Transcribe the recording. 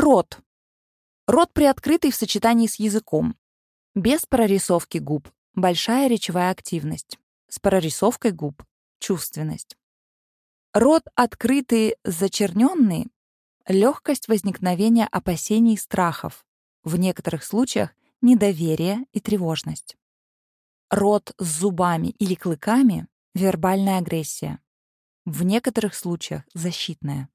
Рот. Рот приоткрытый в сочетании с языком. Без прорисовки губ. Большая речевая активность. С прорисовкой губ. Чувственность. Рот открытый, зачерненный. Легкость возникновения опасений и страхов. В некоторых случаях недоверие и тревожность. Рот с зубами или клыками — вербальная агрессия. В некоторых случаях защитная.